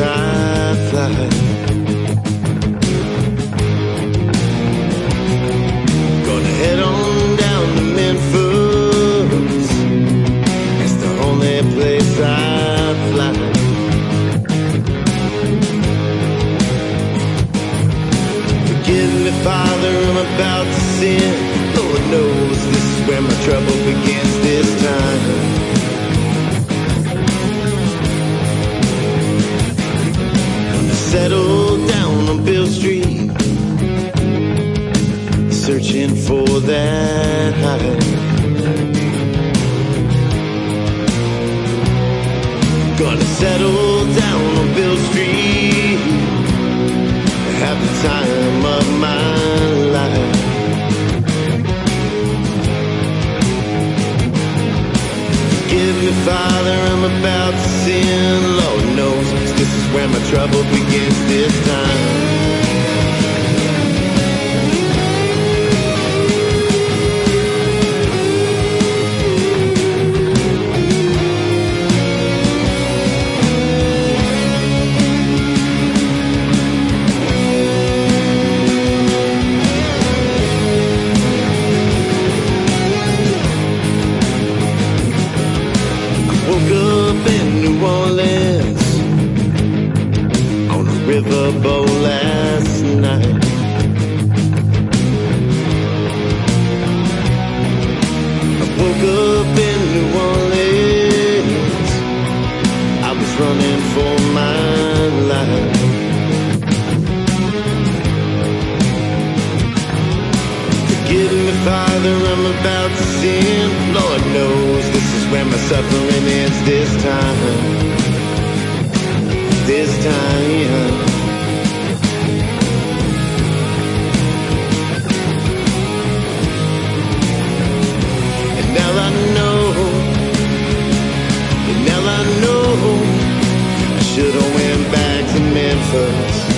I fly. Gonna head on down to Memphis. It's the only place I fly. Forgive me, Father, I'm about to sin. Lord knows this is where my trouble begins this time. Gonna settle down on Beale Street, searching for that high. Gonna settle down on Beale Street, Forgive me, Father, I'm about to sin. Lord knows this is where my trouble begins this time. Riverboat last night. I woke up in New Orleans. I was running for my life. Forgive me, Father, I'm about to sin. Lord knows this is where my suffering ends this time. I should have went back to Memphis.